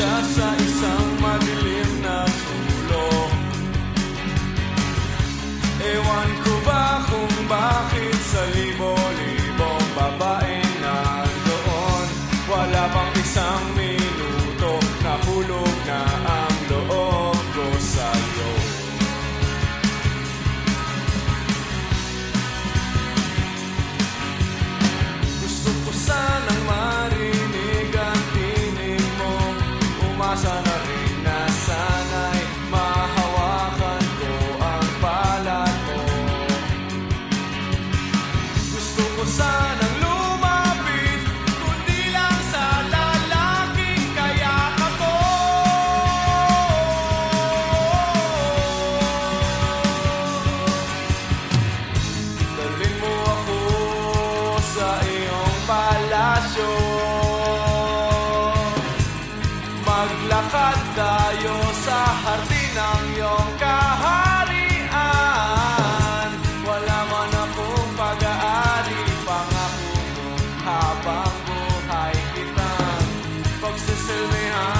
cachaça e sal. tayo sa hardin ng iyong kaharian. Wala man akong pag-aari Pangako ko habang buhay kitang Pagsisilbihan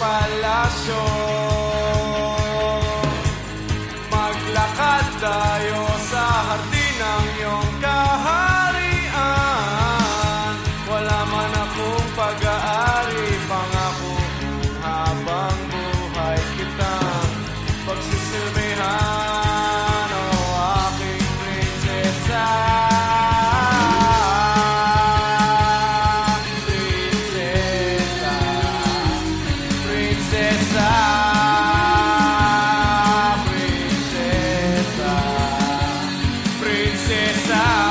palacio. princess.